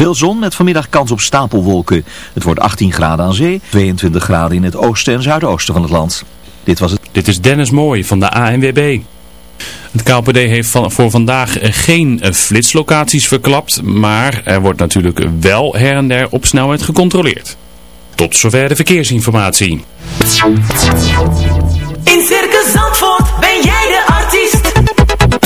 Veel zon met vanmiddag kans op stapelwolken. Het wordt 18 graden aan zee, 22 graden in het oosten en zuidoosten van het land. Dit was het. Dit is Dennis Mooi van de ANWB. Het KPD heeft van, voor vandaag geen flitslocaties verklapt, maar er wordt natuurlijk wel her en der op snelheid gecontroleerd. Tot zover de verkeersinformatie. In Circus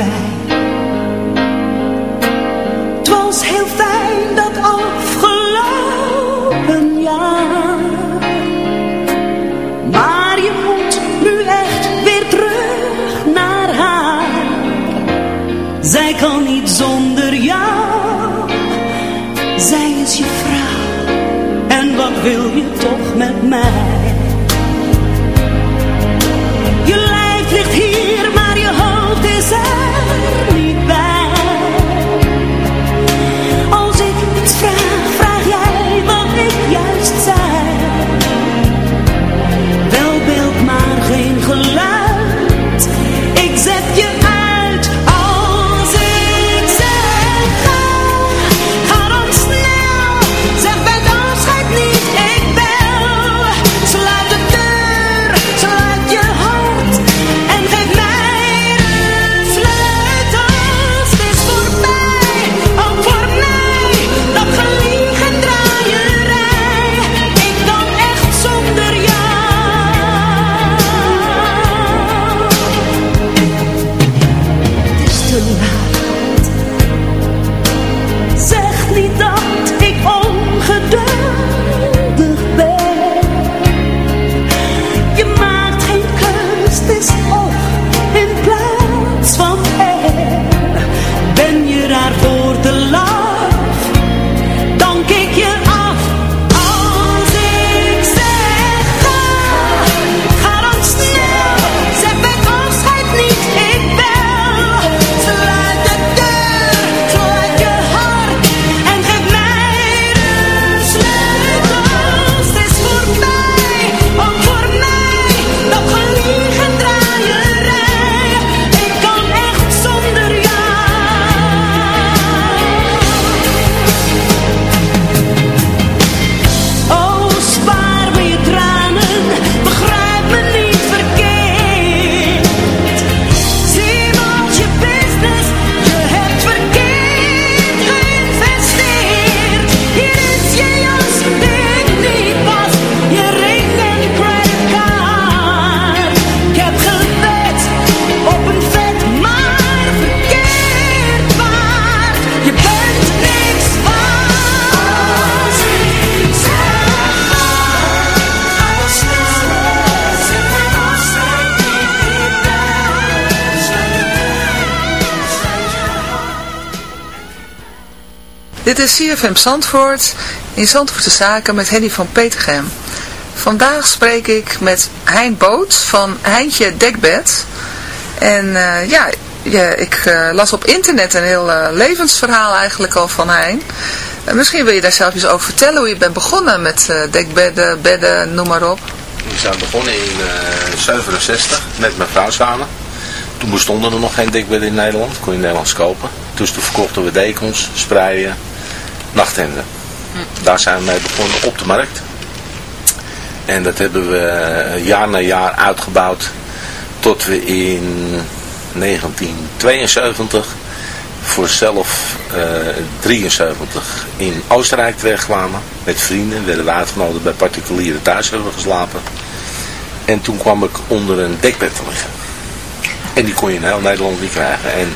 Voorbij. Het was heel fijn dat afgelopen jaar. Maar je moet nu echt weer terug naar haar. Zij kan niet zonder jou. Zij is je vrouw. En wat wil je toch met mij? CFM Zandvoort in Zandvoortse Zaken met Henny van Petergem. Vandaag spreek ik met Hein Boot van Heintje Dekbed. En eh, ja, ik eh, las op internet een heel eh, levensverhaal eigenlijk al van Hein. En misschien wil je daar zelf eens over vertellen hoe je bent begonnen met dekbedden, bedden, noem maar op. We zijn begonnen in 67 met mijn vrouw samen. Toen bestonden er nog geen dekbedden in Nederland. Kon je Nederlands kopen. Toen verkochten we dekens, spreien, Daar zijn we mee begonnen op de markt. En dat hebben we eh, jaar na jaar uitgebouwd. Tot we in 1972 voor zelf eh 73 in Oostenrijk terechtkwamen. Met vrienden. Werden we uitgenodigd bij particulieren thuis hebben geslapen. En toen kwam ik onder een dekbed te liggen. En die kon je in heel Nederland niet krijgen. En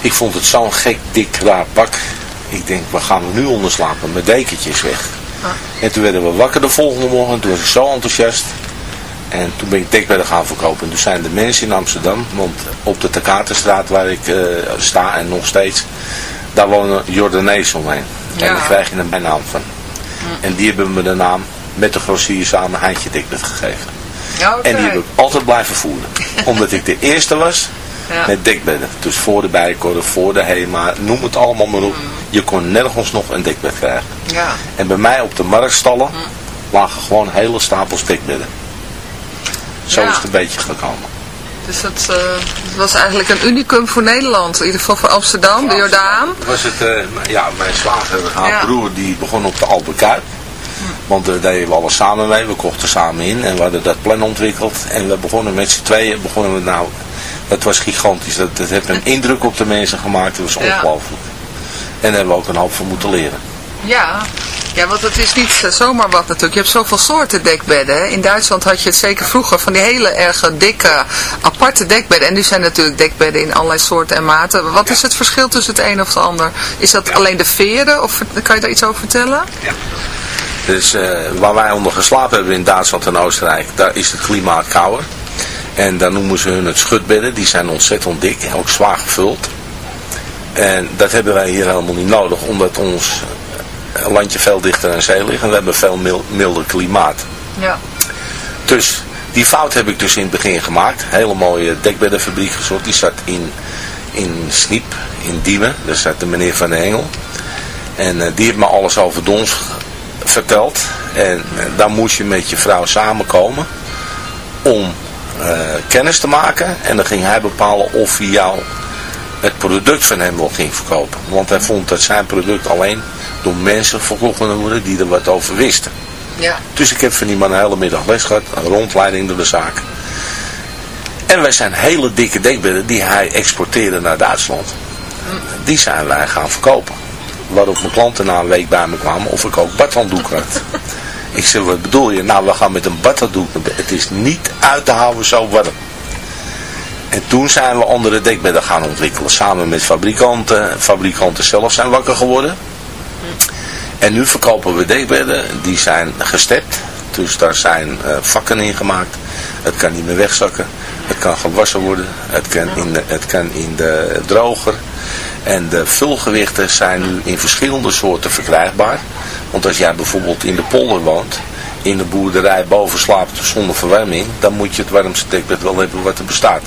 ik vond het zo'n gek, dik, raar pak. Ik denk, waar gaan we nu onder slapen? Mijn dekentje is weg. En toen werden we wakker de volgende morgen. En toen was ik zo enthousiast. En toen ben ik dekbedden gaan verkopen. En toen zijn de mensen in Amsterdam, want op de Takatenstraat waar ik eh, sta en nog steeds, daar wonen Jordanezen omheen. En daar krijg je een bijnaam van. En die hebben me de naam met de grossier samen Heintje Dekbed gegeven. En die heb ik altijd blijven voeren. Omdat ik de eerste was Ja. met dekbedden. Dus voor de Bijenkorf, voor de Hema, noem het allemaal maar op. Je kon nergens nog een dekbed krijgen. Ja. En bij mij op de marktstallen lagen gewoon hele stapels dekbedden. Zo Ja. is het een beetje gekomen. Dus dat, eh, was eigenlijk een unicum voor Nederland. In ieder geval voor Amsterdam, de Jordaan. Was het, eh, ja, mijn zwager, haar Ja. broer, die begon op de Albert Kuip. Want daar deden we alles samen mee. We kochten samen in en we hadden dat plan ontwikkeld. En we begonnen met z'n tweeën. Begonnen we nou, dat was gigantisch. Dat, dat heeft een indruk op de mensen gemaakt. Dat was Ja. ongelooflijk. En daar hebben we ook een hoop van moeten leren. Ja, Ja, want het is niet zomaar wat natuurlijk. Je hebt zoveel soorten dekbedden. hè. In Duitsland had je het zeker vroeger van die hele erg dikke, aparte dekbedden. En nu zijn natuurlijk dekbedden in allerlei soorten en maten. Wat is het verschil tussen het een of het ander? Is dat alleen de veren? Of kan je daar iets over vertellen? Dus eh, waar wij onder geslapen hebben in Duitsland en Oostenrijk, daar is het klimaat kouder. En dan noemen ze hun het schutbedden. Die zijn ontzettend dik en ook zwaar gevuld. En dat hebben wij hier helemaal niet nodig, omdat ons eh, landje veel dichter aan zee ligt. En we hebben veel mil- milder klimaat. Ja. Dus die fout heb ik dus in het begin gemaakt. Hele mooie dekbeddenfabriek gezocht. Die zat in, in Sniep, in Diemen. Daar zat de meneer Van der Hengel. En eh, die heeft me alles over Dons verteld. En eh, daar moest je met je vrouw samenkomen om kennis te maken. En dan ging hij bepalen of hij jou het product van hem wel ging verkopen. Want hij vond dat zijn product alleen door mensen verkocht kon worden die er wat over wisten. Ja. Dus ik heb van die man een hele middag les gehad, een rondleiding door de zaak. En wij zijn hele dikke dekbedden die hij exporteerde naar Duitsland. Die zijn wij gaan verkopen. Waarop mijn klanten na een week bij me kwamen of ik ook badhanddoek had. Ik zeg, wat bedoel je? Nou, we gaan met een bed. Het is niet uit te houden zo warm. En toen zijn we andere dekbedden gaan ontwikkelen. Samen met fabrikanten. Fabrikanten zelf zijn wakker geworden. En nu verkopen we dekbedden. Die zijn gestept. Dus daar zijn eh, vakken in gemaakt. Het kan niet meer wegzakken. Het kan gewassen worden. Het kan in het kan in de droger. En de vulgewichten zijn nu in verschillende soorten verkrijgbaar. Want als jij bijvoorbeeld in de polder woont, in de boerderij boven slaapt zonder verwarming, dan moet je het warmste dekbed wel hebben wat er bestaat.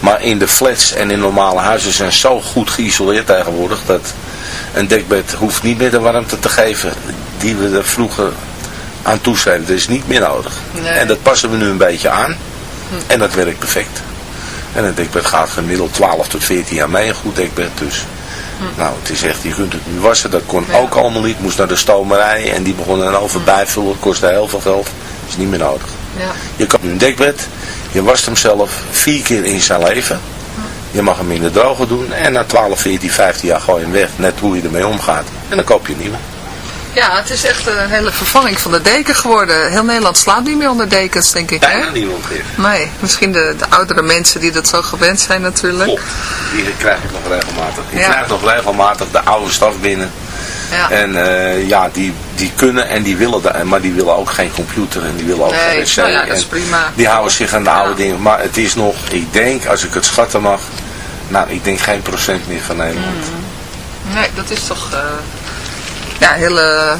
Maar in de flats en in normale huizen zijn zo goed geïsoleerd tegenwoordig dat een dekbed hoeft niet meer de warmte te geven die we er vroeger aan toeschreven. Dat is niet meer nodig. Nee. En dat passen we nu een beetje aan. En dat werkt perfect. En een dekbed gaat gemiddeld 12 tot 14 jaar mee, een goed dekbed dus. Nou, het is echt, je kunt het nu wassen, dat kon Ja. ook allemaal niet. Moest naar de stomerij en die begonnen dan over bijvullen, kostte heel veel geld. is niet meer nodig. Ja. Je koopt nu een dekbed, je wast hem zelf vier keer in zijn leven. Je mag hem in de droger doen en na 12, 14, 15 jaar gooi je hem weg, net hoe je ermee omgaat. En dan koop je een nieuwe. Ja, het is echt een hele vervanging van de deken geworden. Heel Nederland slaapt niet meer onder dekens, denk ik. Hè? Bijna niemand meer. Nee, misschien de, de oudere mensen die dat zo gewend zijn natuurlijk. Klopt, die krijg ik nog regelmatig. Ik Ja. krijg nog regelmatig de oude staf binnen. Ja. En eh, ja, die, die kunnen en die willen dat, maar die willen ook geen computer en die willen ook geen wc. nou ja, dat is prima. Die houden zich aan de oude Ja. dingen. Maar het is nog, ik denk, als ik het schatten mag, nou, ik denk geen procent meer van Nederland. Mm. Nee, dat is toch eh, ja, hele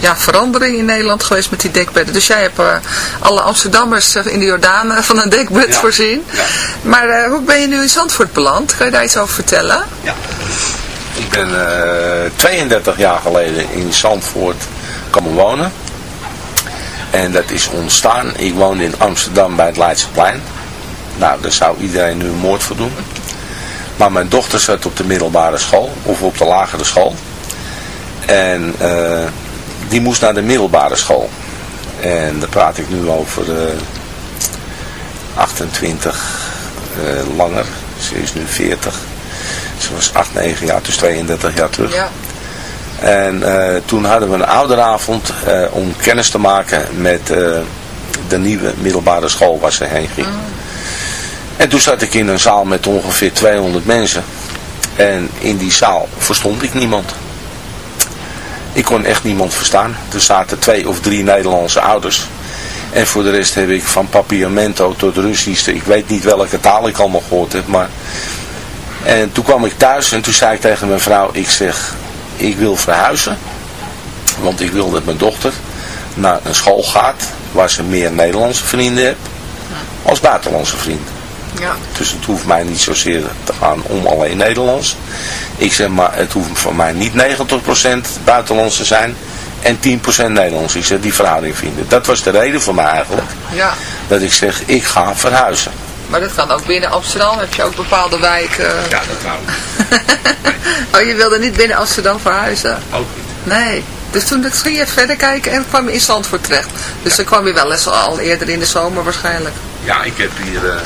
ja, verandering in Nederland geweest met die dekbedden. Dus jij hebt eh, alle Amsterdammers eh, in de Jordaan eh, van een dekbed Ja. voorzien. Ja. Maar hoe ben je nu in Zandvoort beland? Kan je daar iets over vertellen? Ja. Ik ben eh 32 jaar geleden in Zandvoort komen wonen. En dat is ontstaan. Ik woonde in Amsterdam bij het Leidseplein. Nou, daar zou iedereen nu een moord voor doen. Maar mijn dochter zat op de middelbare school, of op de lagere school. En eh, die moest naar de middelbare school. En daar praat ik nu over eh 28 eh, langer. Ze is nu 40. Ze was 8, 9 jaar, dus 32 jaar terug. Ja. En toen hadden we een ouderavond om kennis te maken met de nieuwe middelbare school waar ze heen ging. En toen zat ik in een zaal met ongeveer 200 mensen. En in die zaal verstond ik niemand. Ik kon echt niemand verstaan. Er zaten twee of drie Nederlandse ouders. En voor de rest heb ik van Papiamento tot Russisch, ik weet niet welke taal ik allemaal gehoord heb, maar... En toen kwam ik thuis en toen zei ik tegen mijn vrouw, ik zeg, ik wil verhuizen. Want ik wil dat mijn dochter naar een school gaat waar ze meer Nederlandse vrienden heeft als buitenlandse vrienden. Ja. Dus het hoeft mij niet zozeer te gaan om alleen Nederlands. Ik zeg maar, het hoeft voor mij niet 90% buitenlands te zijn en 10% Nederlands. Ik zeg, die verhouding vinden. Dat was de reden voor mij eigenlijk. ja. Dat ik zeg, ik ga verhuizen. Maar dat kan ook binnen Amsterdam. Heb je ook bepaalde wijken? Ja, dat wou oh, je wilde niet binnen Amsterdam verhuizen? Ook niet. Nee. Dus toen ging je verder kijken en kwam je in Zandvoort terecht. Dus dan kwam je wel eens al eerder in de zomer waarschijnlijk. Ja, ik heb hier, eh,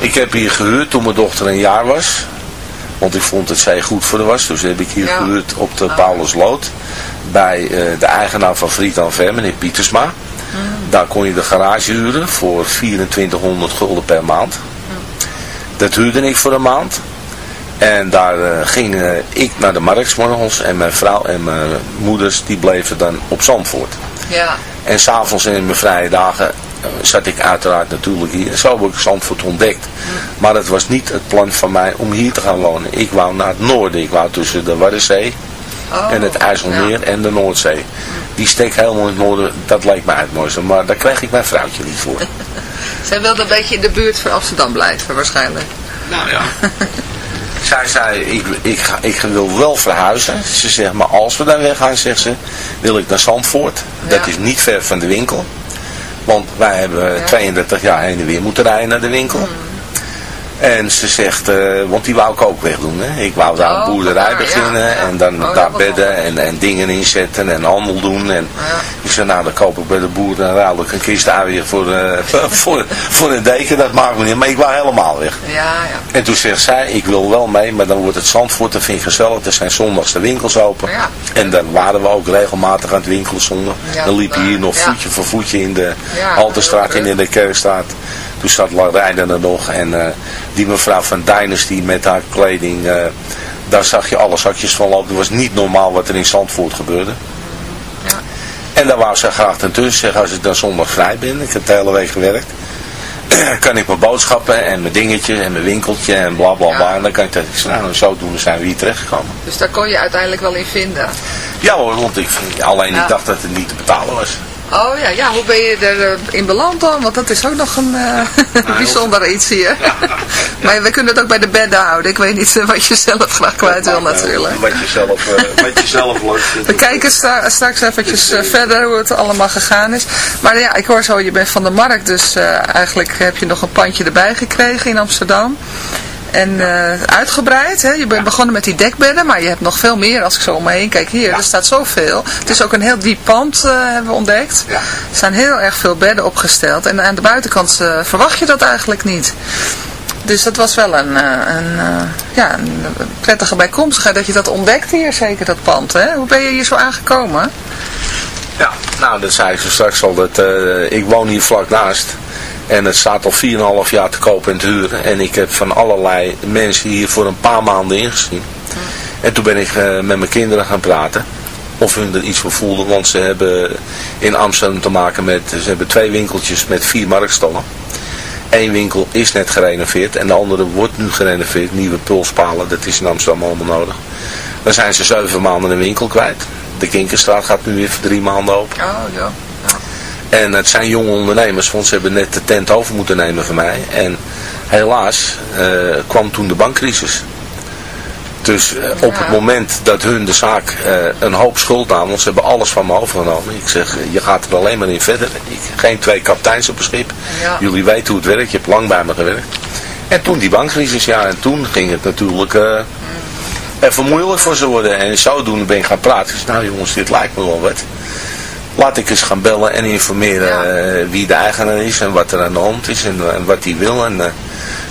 ik heb hier gehuurd toen mijn dochter een jaar was. Want ik vond het zij goed voor de was. Dus heb ik hier Ja. gehuurd op de Ah. Paulusloot. bij eh, de eigenaar van Friedland Ver, meneer Pietersma. Daar kon je de garage huren voor 2400 gulden per maand. Dat huurde ik voor een maand. En daar eh, ging eh, ik naar de markt 's morgens en mijn vrouw en mijn moeders die bleven dan op Zandvoort. Ja. En s'avonds en in mijn vrije dagen zat ik uiteraard natuurlijk hier. Zo heb ik Zandvoort ontdekt. Maar het was niet het plan van mij om hier te gaan wonen. Ik wou naar het noorden. Ik wou tussen de Waddenzee Oh, en het IJsselmeer en de Noordzee. Die steek helemaal in het noorden, dat lijkt mij het mooiste. Maar daar kreeg ik mijn vrouwtje niet voor. Zij wilde een beetje in de buurt van Amsterdam blijven waarschijnlijk. Nou ja. Zij zei, ik, ik, ga, ik wil wel verhuizen. Ze zegt, maar als we dan weggaan, zegt ze, wil ik naar Zandvoort. Dat Ja. is niet ver van de winkel. Want wij hebben 32 jaar heen en weer moeten rijden naar de winkel. En ze zegt, eh, want die wou ik ook wegdoen. Hè. Ik wou daar Oh, een boerderij vandaar, ja, beginnen ja. en dan Oh, daar bedden en, en dingen inzetten en handel doen. En Ja. ik zei, nou dan koop ik bij de boer en ruil ik een kist weer voor, eh, voor, voor een deken. Dat maakt me niet. Maar ik wou helemaal weg. Ja, ja. En toen zegt zij, ik wil wel mee, maar dan wordt het Zandvoort, dat vind ik gezellig. Er zijn zondags de winkels open. En dan waren we ook regelmatig aan het winkelen zondag. Dan liep je hier nog ja. voetje voor voetje in de Ja, Halterstraat en in de Kerkstraat. Toen zat Larijden er nog en eh, die mevrouw van Dynasty met haar kleding, eh, daar zag je alle zakjes van lopen. Het was niet normaal wat er in Zandvoort gebeurde. Ja. En daar wou ze graag ten tussen zeggen, als ik dan zondag vrij ben, ik heb de hele week gewerkt, kan ik mijn boodschappen en mijn dingetje en mijn winkeltje en bla bla bla. Ja. En dan kan ik dat, nou, zodoende zijn we hier terechtgekomen. Dus daar kon je uiteindelijk wel in vinden. Ja hoor, want ik, alleen Ja. ik dacht dat het niet te betalen was. Oh ja, ja, hoe ben je erin beland dan? Want dat is ook nog een eh, bijzonder iets hier. maar we kunnen het ook bij de bedden houden. Ik weet niet eh, wat je zelf graag kwijt wil natuurlijk. Wat je zelf, eh, wat je zelf leuk vindt. We kijken straks eventjes eh, verder hoe het allemaal gegaan is. Maar ja, ik hoor zo, je bent van de markt, dus eh, eigenlijk heb je nog een pandje erbij gekregen in Amsterdam. En eh, uitgebreid, hè? je bent begonnen met die dekbedden, maar je hebt nog veel meer als ik zo om me heen kijk. Hier, er staat zoveel. Het is ook een heel diep pand, eh, hebben we ontdekt. Ja. Er zijn heel erg veel bedden opgesteld en aan de buitenkant eh, verwacht je dat eigenlijk niet. Dus dat was wel een, een, ja, een prettige bijkomstigheid dat je dat ontdekte hier, zeker dat pand. Hè? Hoe ben je hier zo aangekomen? Ja, nou dat zei ik zo straks al. Dat, ik woon hier vlak naast. En het staat al 4,5 jaar te kopen en te huren. En ik heb van allerlei mensen hier voor een paar maanden ingezien. En toen ben ik eh, met mijn kinderen gaan praten. Of hun er iets voor voelden. Want ze hebben in Amsterdam te maken met... Ze hebben twee winkeltjes met vier marktstallen. Eén winkel is net gerenoveerd. En de andere wordt nu gerenoveerd. Nieuwe pulspalen. Dat is in Amsterdam allemaal nodig. Dan zijn ze zeven maanden een winkel kwijt. De Kinkerstraat gaat nu weer voor drie maanden open. Oh ja. En het zijn jonge ondernemers, want ze hebben net de tent over moeten nemen van mij. En helaas eh, kwam toen de bankcrisis. Dus eh, op het moment dat hun de zaak eh, een hoop schuld namen, want ze hebben alles van me overgenomen. Ik zeg, je gaat er alleen maar in verder. Ik, geen twee kapiteins op een schip. Ja. Jullie weten hoe het werkt, je hebt lang bij me gewerkt. En toen die bankcrisis, ja, en toen ging het natuurlijk even moeilijk voor ze worden. En zodoende ben ik gaan praten. Nou jongens, dit lijkt me wel wat. Laat ik eens gaan bellen en informeren Ja. eh, wie de eigenaar is en wat er aan de hand is en, en wat hij wil. En uh,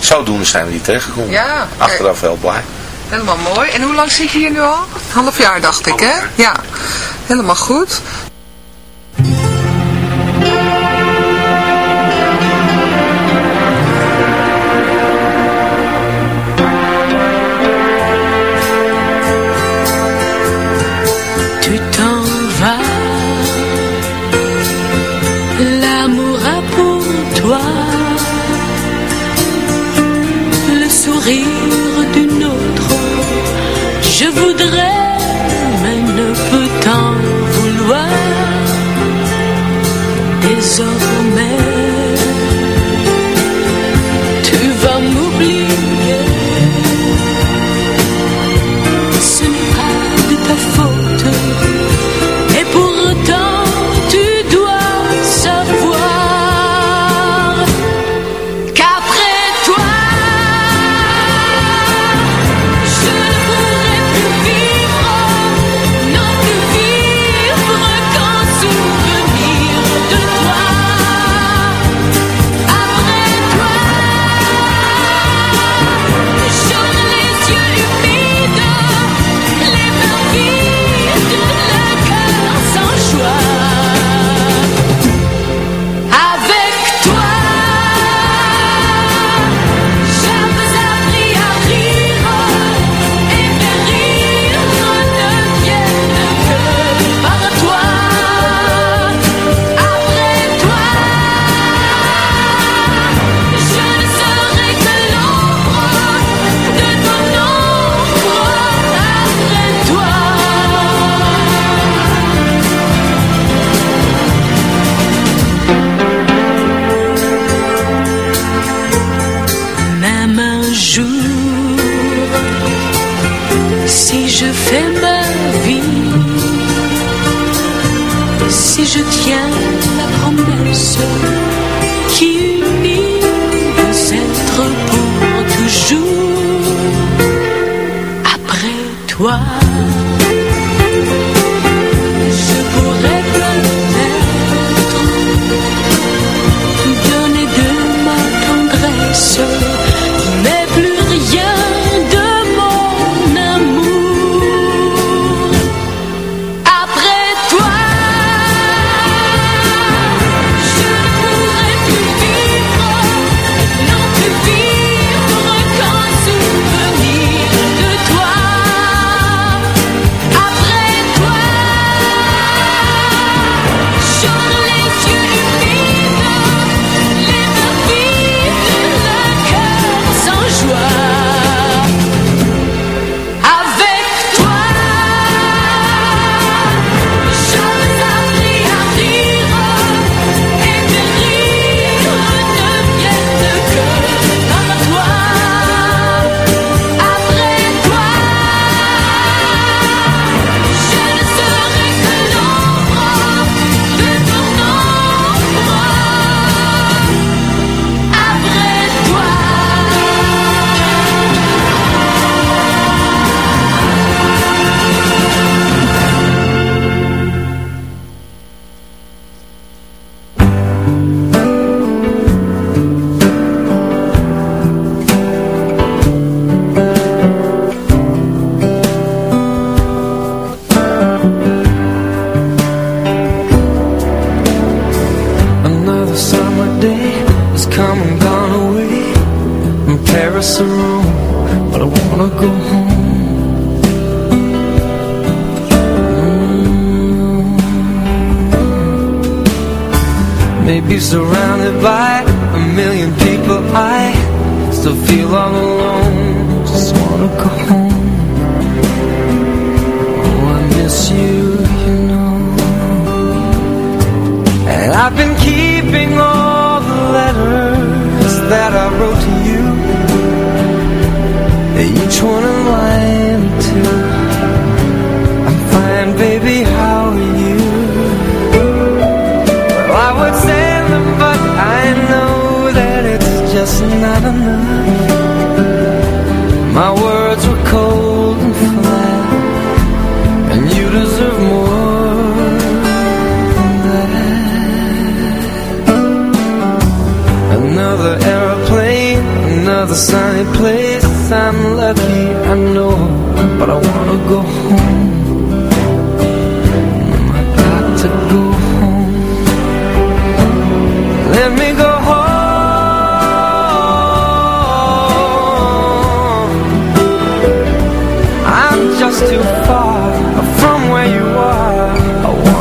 zodoende zijn we hier tegengekomen. Ja, Achteraf heel blij. Helemaal mooi. En hoe lang zit je hier nu al? Half jaar dacht ik, hè? Ja. Helemaal goed.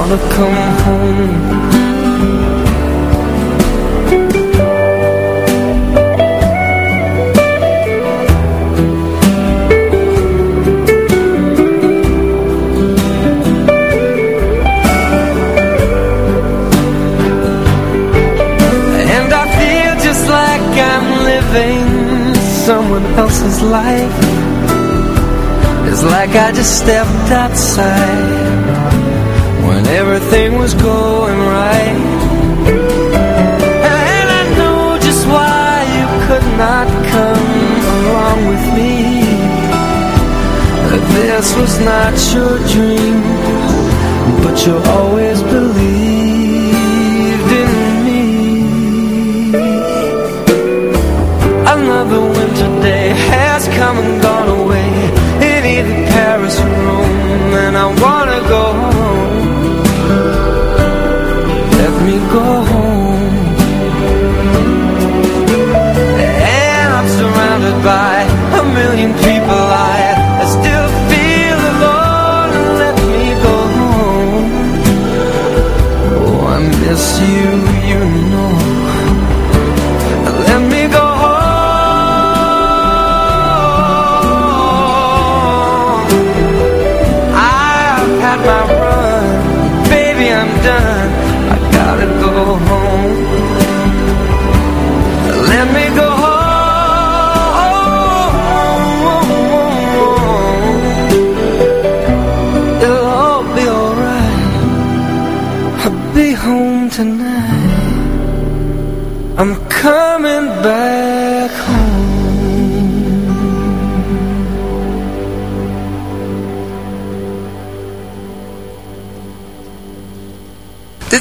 father come home. And I feel just like I'm living Someone else's life. It's like I just stepped outside everything was going right. And I know just why you could not come along with me. That this was not your dream But you always believed miss you.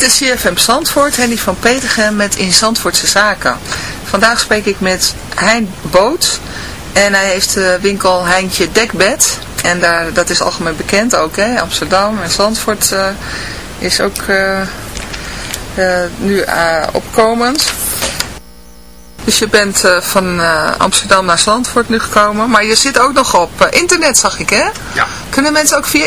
CFM Zandvoort, Henny van Petergem met In Zandvoortse Zaken. Vandaag spreek ik met Hein Boot en hij heeft de winkel Heintje Dekbed. En daar, dat is algemeen bekend ook, hè? Amsterdam en Zandvoort eh, is ook eh, eh, nu eh, opkomend. Dus je bent eh, van eh, Amsterdam naar Zandvoort nu gekomen. Maar je zit ook nog op eh, internet, zag ik, hè? Ja. Kunnen mensen ook via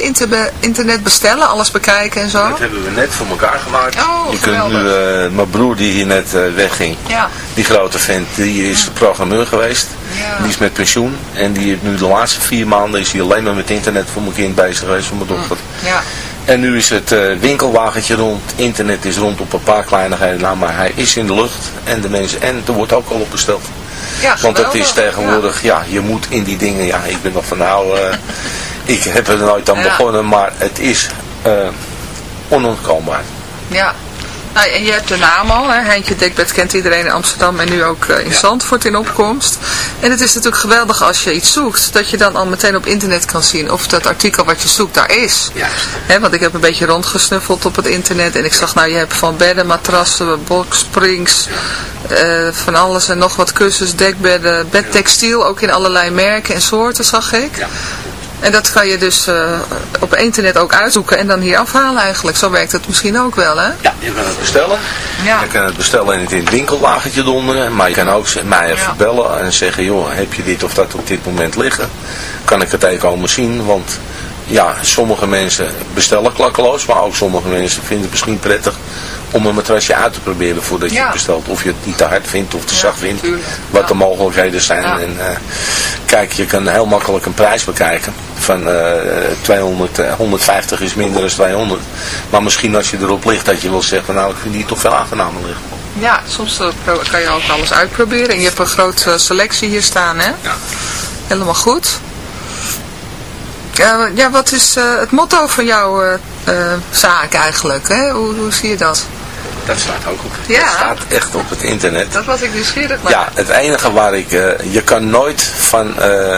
internet bestellen, alles bekijken en zo? Dat hebben we net voor elkaar gemaakt. Oh, je kunt nu, eh, mijn broer die hier net eh, wegging, Ja. die grote vent, die is programmeur geweest. Ja. Die is met pensioen en die heeft nu de laatste vier maanden is hij alleen maar met internet voor mijn kind bezig geweest, voor mijn dochter. Ja. En nu is het eh, winkelwagentje rond, internet is rond op een paar kleinigheden, nou, maar hij is in de lucht en de mensen, en er wordt ook al op besteld. Ja, Want het is tegenwoordig, ja. je moet in die dingen, ja, ik ben nog van nou, ik heb er nooit aan Ja. begonnen, maar het is eh onontkoombaar. Ja. Nou, en je hebt de naam al, hè? Heintje Dekbed kent iedereen in Amsterdam en nu ook eh, in Zandvoort in opkomst. En het is natuurlijk geweldig als je iets zoekt, dat je dan al meteen op internet kan zien of dat artikel wat je zoekt daar is. Hè, want ik heb een beetje rondgesnuffeld op het internet en ik zag nou, je hebt van bedden, matrassen, boxsprings, eh, van alles en nog wat kussens, dekbedden, bedtextiel, ook in allerlei merken en soorten zag ik. Ja. En dat kan je dus eh, op internet ook uitzoeken en dan hier afhalen eigenlijk. Zo werkt het misschien ook wel, hè? Ja, je kan het bestellen. Ja. Je kan het bestellen en het in het winkelwagentje donderen. Maar je kan ook mij even Ja. bellen en zeggen, joh, heb je dit of dat op dit moment liggen? Kan ik het even komen zien? Want ja, sommige mensen bestellen klakkeloos, maar ook sommige mensen vinden het misschien prettig om een matrasje uit te proberen voordat je Ja. het bestelt. Of je het niet te hard vindt of te Ja, zacht vindt. tuurlijk. Wat de mogelijkheden zijn. En, eh, kijk, je kan heel makkelijk een prijs bekijken. Van eh 200, eh, 150 is minder dan 200. Maar misschien als je erop ligt dat je wil zeggen, nou ik vind die toch veel aangenamer liggen. Ja, soms eh, kan je ook alles uitproberen. En je hebt een grote selectie hier staan, hè? Ja. Helemaal goed. Ja, ja wat is eh, het motto van jouw eh, eh, zaak eigenlijk? Hè? Hoe, hoe zie je dat? Dat staat ook op. Ja. Dat staat echt op het internet. Dat was ik nieuwsgierig naar. Ja, het enige waar ik... eh, je kan nooit van eh,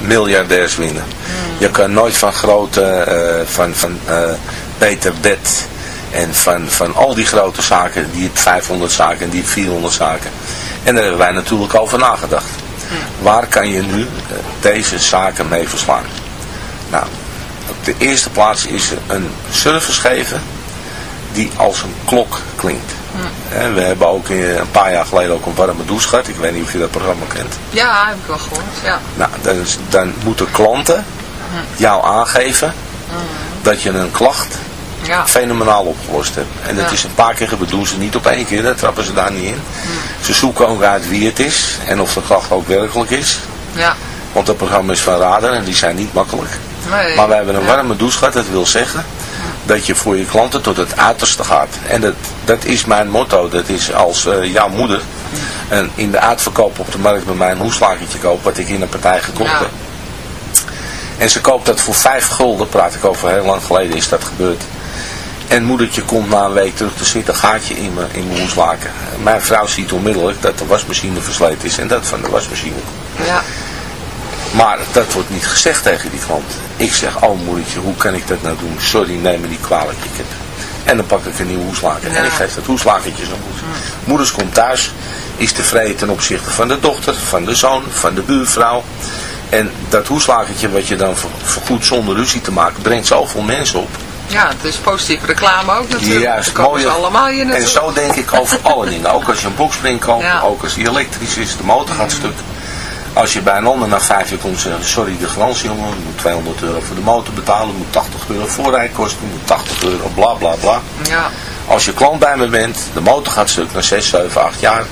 miljardairs winnen. Hmm. Je kan nooit van grote... eh, van van Peter Bed... En van, van al die grote zaken, die op 500 zaken en die op 400 zaken. En daar hebben wij natuurlijk over nagedacht. Hmm. Waar kan je nu deze zaken mee verslaan? Nou, op de eerste plaats is er een service geven die als een klok klinkt. En we hebben ook eh, een paar jaar geleden ook een warme douche gehad. Ik weet niet of je dat programma kent. Ja, heb ik wel gehoord. Ja. Nou, dan, dan moeten klanten jou aangeven dat je een klacht Ja. fenomenaal opgelost hebt. En dat Ja. is een paar keer gebeurd. doen ze niet op één keer, dat trappen ze daar niet in. Ze zoeken ook uit wie het is en of de klacht ook werkelijk is. Ja. Want dat programma is van radar en die zijn niet makkelijk. Nee. Maar we hebben een warme douche gehad. Dat wil zeggen dat je voor je klanten tot het uiterste gaat. En dat, dat is mijn motto. Dat is als eh, jouw moeder en in de uitverkoop op de markt bij mij een hoeslagentje koopt. Wat ik in een partij gekocht Ja. heb. En ze koopt dat voor vijf gulden. Praat ik over heel lang geleden is dat gebeurd. En moedertje komt na een week terug te zitten. Gaatje in mijn, in mijn hoeslaken. Mijn vrouw ziet onmiddellijk dat de wasmachine versleten is. En dat van de wasmachine. Ja. Maar dat wordt niet gezegd tegen die klant. Ik zeg, oh moedertje, hoe kan ik dat nou doen? Sorry, neem me niet kwalijk. Ik heb... En dan pak ik een nieuw hoeslaken. En ik geef dat hoeslakentje zo goed. Moeders komt thuis, is tevreden ten opzichte van de dochter, van de zoon, van de buurvrouw. En dat hoeslakentje wat je dan ver- vergoedt zonder ruzie te maken, brengt zoveel mensen op. ja, het is positieve reclame ook natuurlijk. Juist, allemaal hier En zo denk ik over alle dingen. Ook als je een boxspring koopt, Ja. ook als die elektrisch is, de motor gaat stuk. Als je bij een ander na vijf jaar komt zeggen, sorry de garantie jongen, je moet 200 euro voor de motor betalen, je moet 80 euro voorrijkosten, je moet 80 euro bla bla bla. Ja. Als je klant bij me bent, de motor gaat stuk na 6, 7, 8 jaar,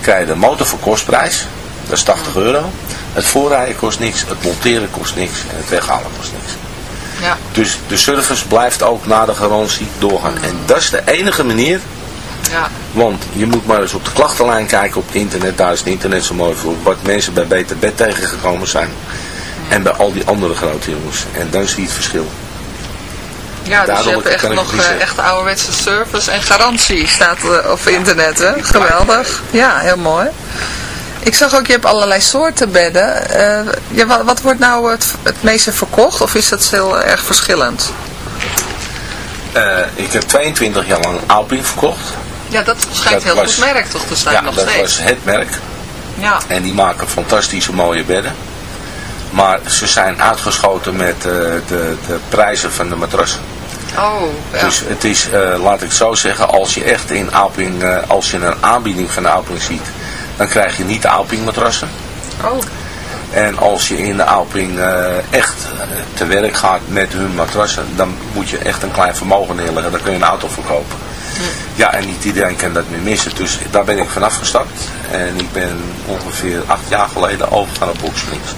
krijg je de motor voor kostprijs, dat is 80 euro. Het voorrijden kost niks, het monteren kost niks en het weghalen kost niks. Ja. Dus de service blijft ook na de garantie doorgaan. En dat is de enige manier Ja. want je moet maar eens op de klachtenlijn kijken op het internet. Daar is het internet zo mooi voor. Wat mensen bij Beter Bed tegengekomen zijn. En bij al die andere grote jongens. En dan zie je het verschil. Ja, dus je hebt echt nog eh, echt ouderwetse service en garantie staat eh, op internet, hè? Geweldig. Ja, heel mooi. Ik zag ook, je hebt allerlei soorten bedden. Eh, ja, wat, wat wordt nou het, het meeste verkocht of is dat heel erg verschillend? Ik heb 22 jaar lang Alping verkocht. Ja, dat schijnt Dat heel was- goed merk toch te zijn ja, nog dat steeds. was het merk. Ja, En die maken fantastische mooie bedden. Maar ze zijn uitgeschoten met eh, de, de prijzen van de matrassen. oh, ja. Dus het is, eh, laat ik het zo zeggen, als je echt in Alping, eh, als je een aanbieding van de Alping ziet, dan krijg je niet de Alping matrassen. Oh, En als je in de Alping echt te werk gaat met hun matrassen, dan moet je echt een klein vermogen neerleggen. Dan kun je een auto verkopen. Ja, en niet iedereen kan dat meer missen. Dus daar ben ik vanaf gestapt. En ik ben ongeveer acht jaar geleden overgegaan naar boxsprings.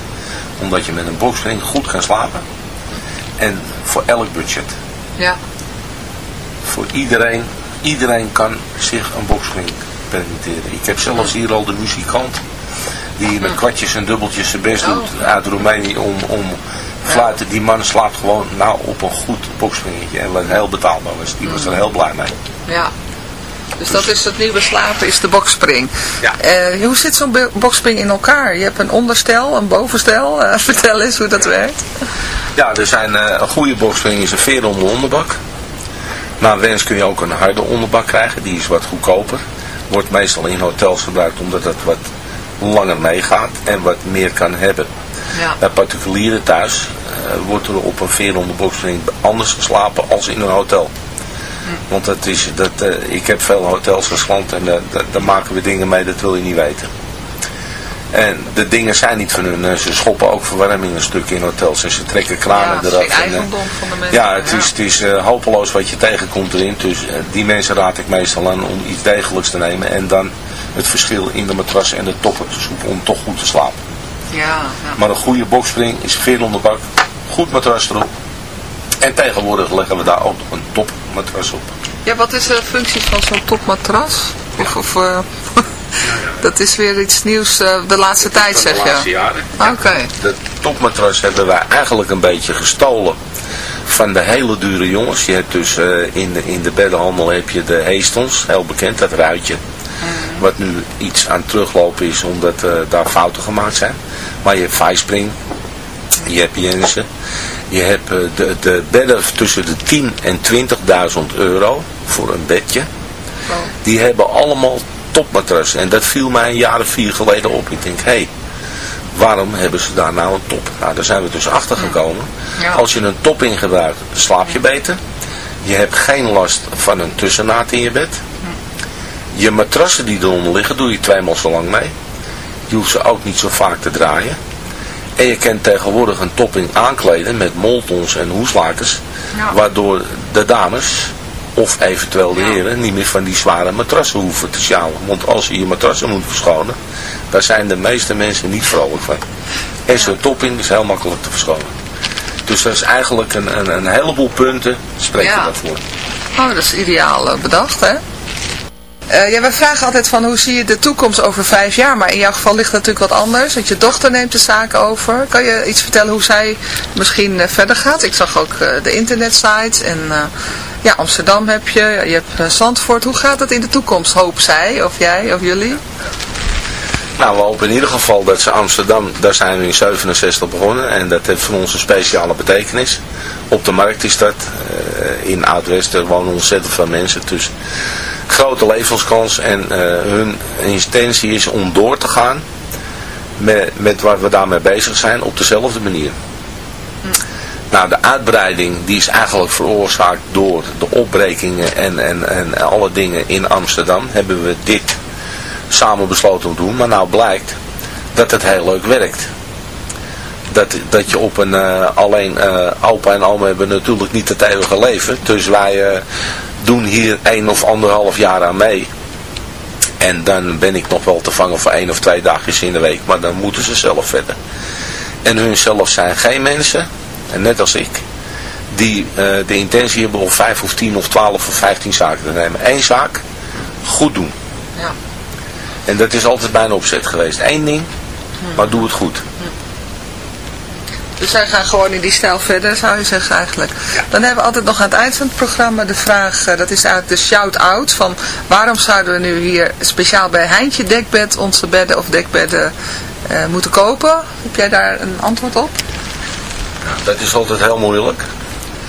Omdat je met een boxspring goed kan slapen. En voor elk budget. ja. Voor iedereen, iedereen kan zich een boxspring permitteren. Ik heb zelfs hier al de muzikant die met kwartjes en dubbeltjes zijn best Oh. doet uit Roemenië om, om fluiten. Die man slaapt gewoon nou op een goed boxspringetje en heel betaalbaar was. Die was er heel blij mee. Ja. Dus dat is het nieuwe slapen, is de boxspring. Ja. Eh, hoe zit zo'n bo- boxspring in elkaar? Je hebt een onderstel, een bovenstel. Eh, vertel eens hoe dat werkt. Ja, er zijn eh, een goede boxspring is een veerronde onderbak. Naar wens kun je ook een harde onderbak krijgen. Die is wat goedkoper. Wordt meestal in hotels gebruikt omdat het wat langer meegaat en wat meer kan hebben. Ja. Bij particulieren thuis wordt er op een veerronde boxspring anders geslapen als in een hotel. Want dat is, dat, eh, ik heb veel hotels gesland en daar maken we dingen mee, dat wil je niet weten. En de dingen zijn niet van hun. eh, Ze schoppen ook verwarming een stuk in hotels. En ze trekken Ja, kranen het is eraf. en, eh, eigendom van de mensen. ja, het is, het is hopeloos wat je tegenkomt erin. Dus die mensen raad ik meestal aan om iets degelijks te nemen. En dan het verschil in de matras en de toppen te zoeken om toch goed te slapen. Ja, ja. Maar een goede boxspring is veel onderbak. Goed matras erop. En tegenwoordig leggen we daar ook nog een topmatras op. Ja, wat is de functie van zo'n topmatras? Of, of eh, dat is weer iets nieuws eh, de laatste tijd, Van de zeg laatste je? jaren. Oké. De topmatras hebben wij eigenlijk een beetje gestolen van de hele dure jongens. Je hebt dus eh, in, de, in de beddenhandel heb je de Hastons, heel bekend, dat ruitje. Wat nu iets aan het teruglopen is omdat daar fouten gemaakt zijn. Maar je hebt Vijspring, je hebt Jensen. Je hebt eh, de, de bedden tussen de 10 en 20.000 euro voor een bedje. Oh. Die hebben allemaal topmatrassen. En dat viel mij een jaar of vier geleden op. Ik denk, hé, hey, waarom hebben ze daar nou een top? Nou, daar zijn we dus achter gekomen. Ja. Als je een top in gebruikt, slaap je beter. Je hebt geen last van een tussennaad in je bed. Je matrassen die eronder liggen, doe je tweemaal zo lang mee. Je hoeft ze ook niet zo vaak te draaien. En je kan tegenwoordig een topping aankleden met moltons en hoeslakens. Ja. Waardoor de dames, of eventueel de Ja. heren, niet meer van die zware matrassen hoeven te sjouwen. Want als je je matrassen moet verschonen, daar zijn de meeste mensen niet vrolijk van. En zo'n topping is heel makkelijk te verschonen. Dus dat is eigenlijk een, een, een heleboel punten, spreekt Ja. er daarvoor. Oh, dat is ideaal eh, bedacht, hè? Eh, ja, wij vragen altijd van hoe zie je de toekomst over vijf jaar, maar in jouw geval ligt het natuurlijk wat anders, want je dochter neemt de zaak over. Kan je iets vertellen hoe zij misschien eh, verder gaat? Ik zag ook eh, de internetsite en ja, Amsterdam heb je, je hebt Zandvoort. Hoe gaat het in de toekomst, hoop zij, of jij, of jullie? Nou, we hopen in ieder geval dat ze Amsterdam, daar zijn we in 67 begonnen. En dat heeft voor ons een speciale betekenis. Op de markt is dat. in Oud-Westen wonen ontzettend veel mensen. Dus grote levenskans. En eh, hun intentie is om door te gaan met, met waar we daarmee bezig zijn op dezelfde manier. Nou, de uitbreiding die is eigenlijk veroorzaakt door de opbrekingen en, en, en alle dingen in Amsterdam. Hebben we dit samen besloten om te doen. Maar nou blijkt dat het heel leuk werkt. Dat, dat je op een, eh, alleen eh, opa en oma hebben natuurlijk niet het eeuwige leven. Dus wij doen hier één of anderhalf jaar aan mee. En dan ben ik nog wel te vangen voor één of twee dagjes in de week. Maar dan moeten ze zelf verder. En hun zelf zijn geen mensen, en net als ik, die eh, de intentie hebben om vijf of tien of twaalf of vijftien zaken te nemen. Eén zaak, goed doen. Ja. En dat is altijd mijn opzet geweest. Eén ding, maar doe het goed. Dus zij gaan gewoon in die stijl verder, zou je zeggen eigenlijk. Dan hebben we altijd nog aan het eind van het programma de vraag, eh, dat is eigenlijk de shout-out van waarom zouden we nu hier speciaal bij Heintje Dekbed onze bedden of dekbedden eh, moeten kopen? Heb jij daar een antwoord op? Dat is altijd heel moeilijk.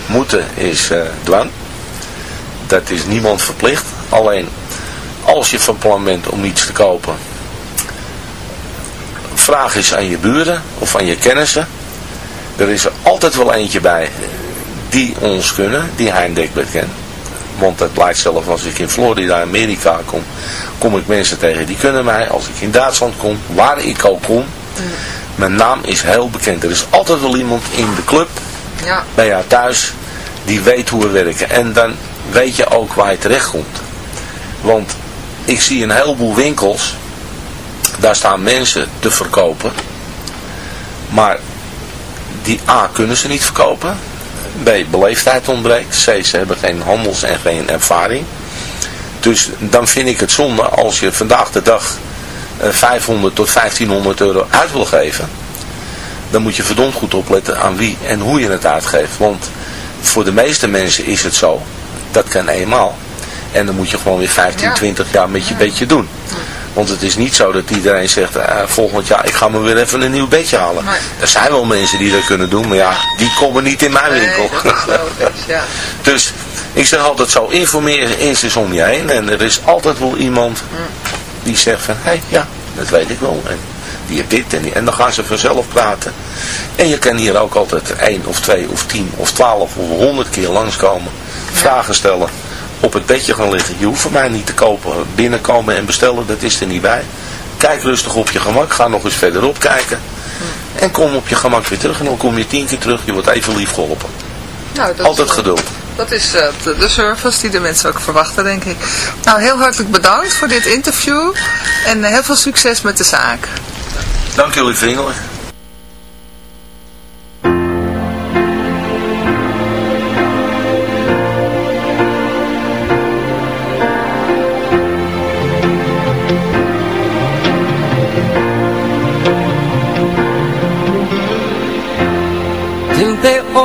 Moeten is eh, dwang. dat is niemand verplicht. Alleen, als je van plan bent om iets te kopen, vraag eens aan je buren of aan je kennissen. Er is er altijd wel eentje bij die ons kunnen, die Heimdekbed kent. Want het blijkt zelf als ik in Florida, Amerika kom, kom ik mensen tegen die kunnen mij. Als ik in Duitsland kom, waar ik ook kom, mijn naam is heel bekend. Er is altijd wel iemand in de club, Ja. bij jou thuis, die weet hoe we werken. En dan weet je ook waar je terecht komt. Want ik zie een heleboel winkels, daar staan mensen te verkopen. Maar die A kunnen ze niet verkopen. B, beleefdheid ontbreekt. C, ze hebben geen handels- en geen ervaring. Dus dan vind ik het zonde als je vandaag de dag eh, 500 tot 1500 euro uit wil geven. Dan moet je verdomd goed opletten aan wie en hoe je het uitgeeft. Want voor de meeste mensen is het zo. Dat kan eenmaal. En dan moet je gewoon weer 15, Ja. 20 jaar met je bedje doen. Want het is niet zo dat iedereen zegt, eh, volgend jaar ik ga me weer even een nieuw bedje halen. Nee. Er zijn wel mensen die dat kunnen doen, maar ja, die komen niet in mijn winkel. Nee, dat is wel dus, ja. Dus ik zeg altijd zo, informeer eens eens om je heen. En er is altijd wel iemand die zegt van, hé, hey, ja, dat weet ik wel. En die heeft dit en die. En dan gaan ze vanzelf praten. En je kan hier ook altijd één of twee of tien of twaalf of honderd keer langskomen. Vragen stellen. Op het bedje gaan liggen. Je hoeft van mij niet te kopen. Binnenkomen en bestellen, dat is er niet bij. Kijk rustig op je gemak. Ga nog eens verderop kijken. En kom op je gemak weer terug. En dan kom je tien keer terug. Je wordt even lief geholpen. Nou, dat Altijd is, geduld. Dat is eh, de, de service die de mensen ook verwachten, denk ik. Nou, heel hartelijk bedankt voor dit interview. En eh, heel veel succes met de zaak. Dank jullie vriendelijk.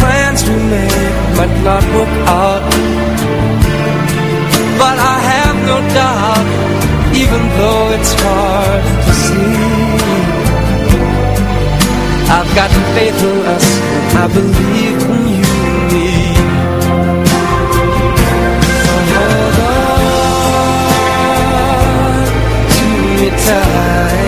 plans we made might not work out But I have no doubt Even though it's hard to see. I've got faith in us I believe in you. And me hold on to me tight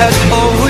at home.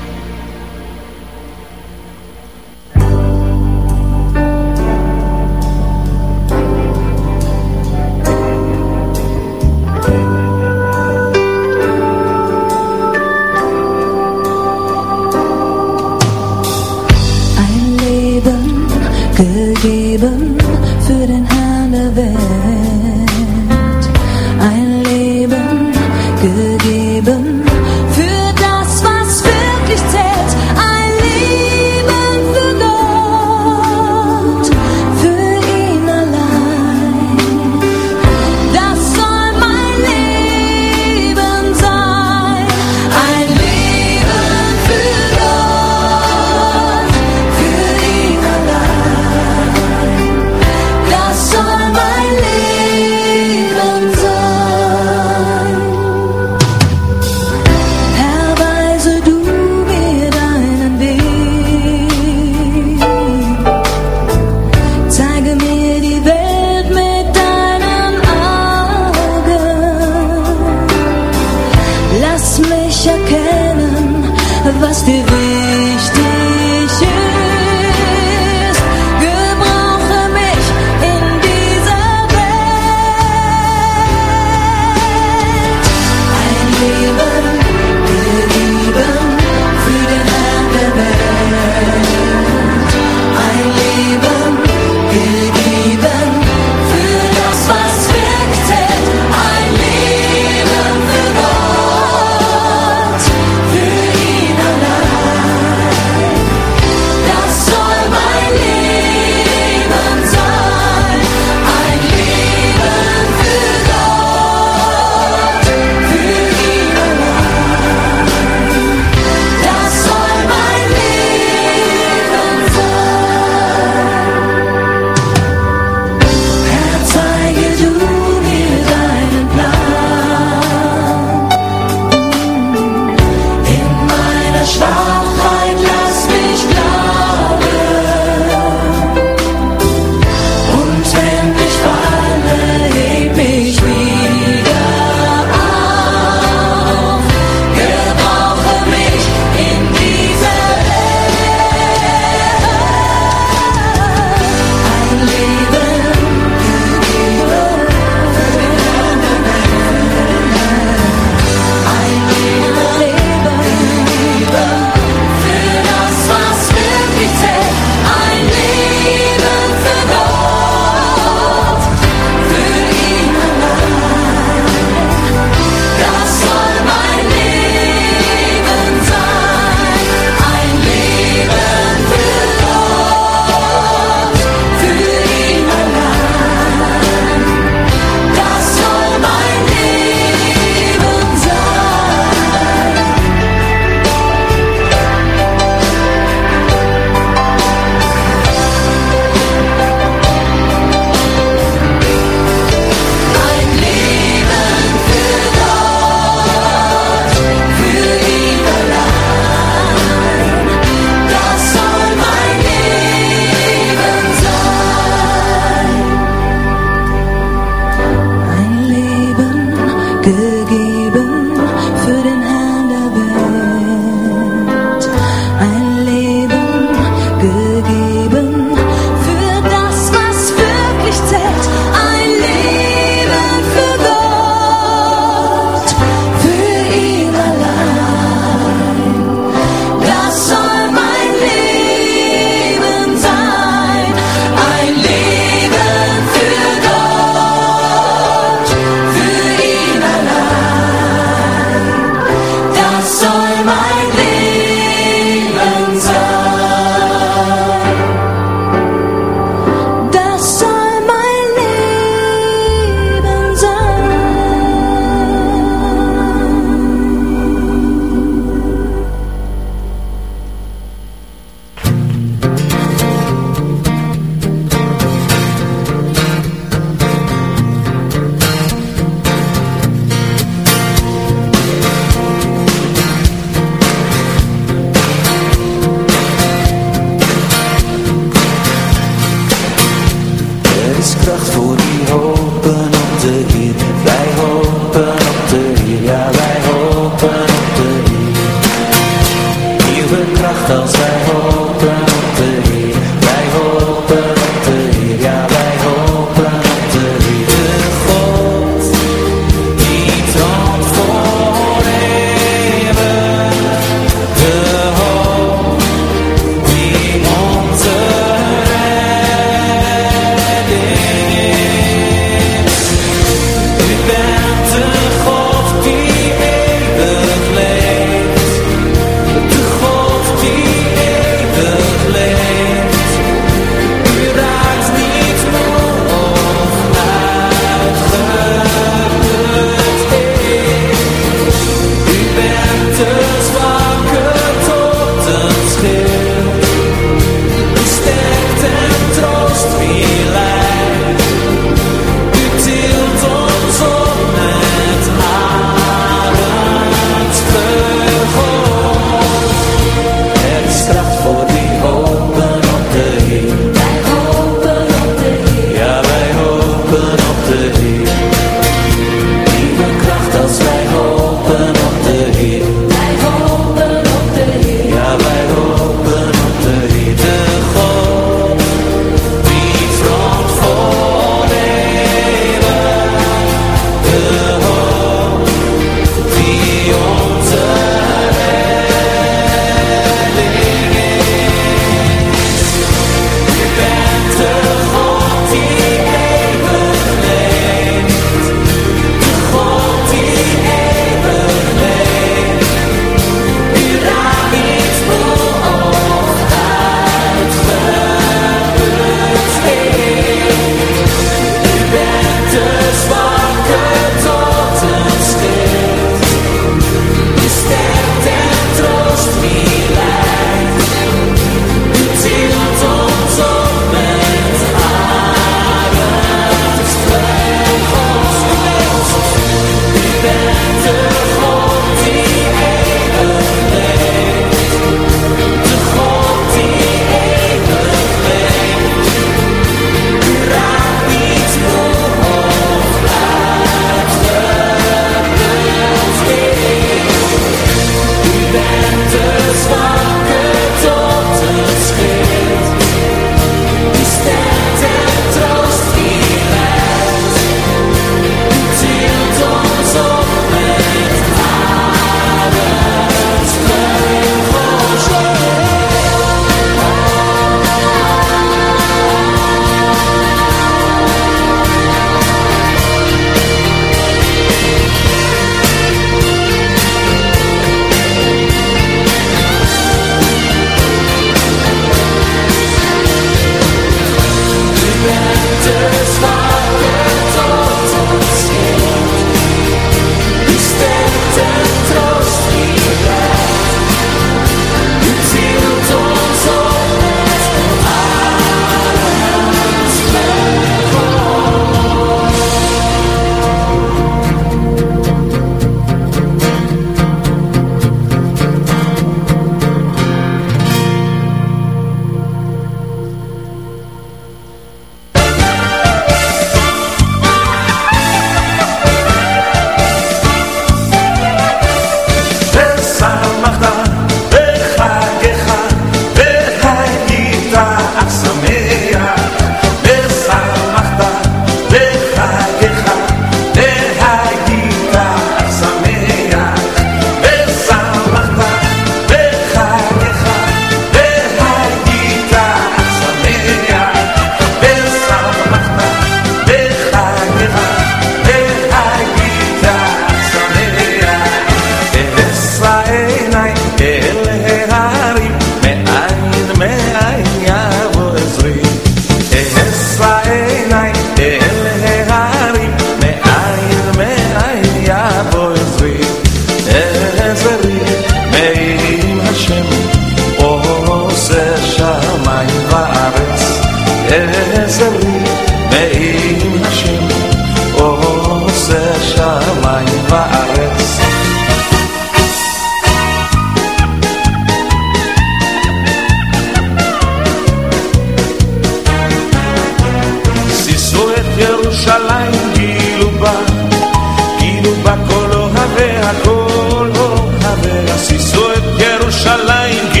אוהביה, כל אוהביה. שישו את ירושלים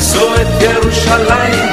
Zo met Jeruzalem.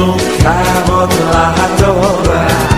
don't care what lies over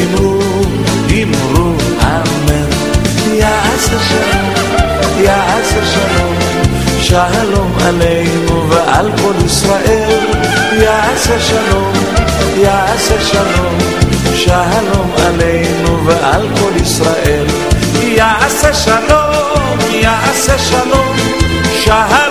يمروا يمروا عمان يا عسر شلوم يا عسر شلوم شالوم عليهم وعلى كل إسرائيل. يا عسر شلوم يا عسر شلوم شالوم عليهم وعلى كل إسرائيل. يا عسر شلوم يا عسر شلوم شالوم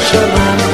chemin.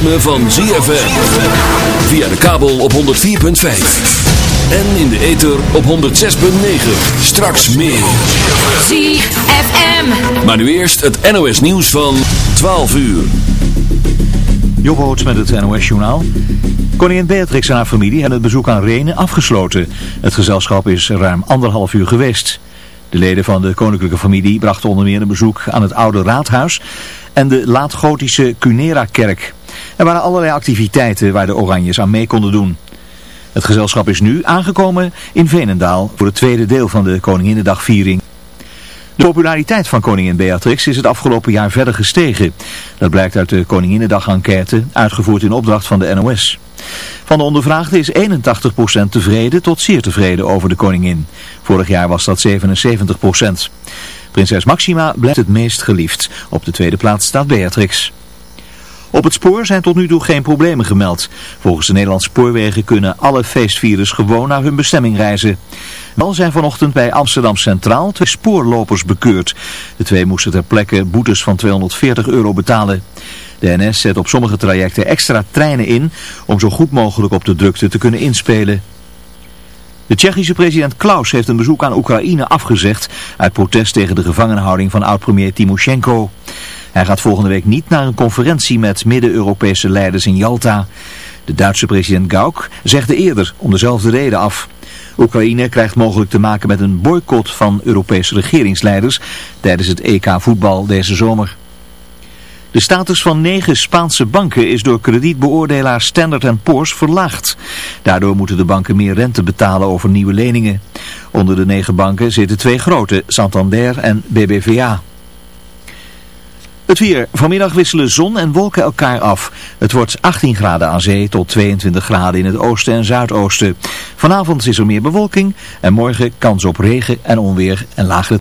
ritme van ZFM. Via de kabel op 104.5. En in de ether op 106.9. Straks meer. ZFM. Maar nu eerst het NOS nieuws van 12 uur. Jobboot met het NOS journaal. Koningin Beatrix en haar familie hebben het bezoek aan Renen afgesloten. Het gezelschap is ruim anderhalf uur geweest. De leden van de koninklijke familie brachten onder meer een bezoek aan het oude raadhuis en de laatgotische Cunera-kerk. Er waren allerlei activiteiten waar de Oranjes aan mee konden doen. Het gezelschap is nu aangekomen in Veenendaal voor het tweede deel van de Koninginnedagviering. De populariteit van koningin Beatrix is het afgelopen jaar verder gestegen. Dat blijkt uit de Koninginnedag-enquête, uitgevoerd in opdracht van de NOS. Van de ondervraagden is 81% tevreden tot zeer tevreden over de koningin. Vorig jaar was dat 77%. Prinses Maxima blijft het meest geliefd. Op de tweede plaats staat Beatrix. Op het spoor zijn tot nu toe geen problemen gemeld. Volgens de Nederlandse spoorwegen kunnen alle feestvirus gewoon naar hun bestemming reizen. Wel zijn vanochtend bij Amsterdam Centraal twee spoorlopers bekeurd. De twee moesten ter plekke boetes van 240 euro betalen. De NS zet op sommige trajecten extra treinen in om zo goed mogelijk op de drukte te kunnen inspelen. De Tsjechische president Klaus heeft een bezoek aan Oekraïne afgezegd uit protest tegen de gevangenhouding van oud-premier Timoshenko. Hij gaat volgende week niet naar een conferentie met Midden-Europese leiders in Jalta. De Duitse president Gauck zegde eerder om dezelfde reden af. Oekraïne krijgt mogelijk te maken met een boycott van Europese regeringsleiders tijdens het EK voetbal deze zomer. De status van negen Spaanse banken is door kredietbeoordelaar Standard Poor's verlaagd. Daardoor moeten de banken meer rente betalen over nieuwe leningen. Onder de negen banken zitten twee grote, Santander en BBVA. Het weer. Vanmiddag wisselen zon en wolken elkaar af. Het wordt 18 graden aan zee tot 22 graden in het oosten en zuidoosten. Vanavond is er meer bewolking en morgen kans op regen en onweer en lagere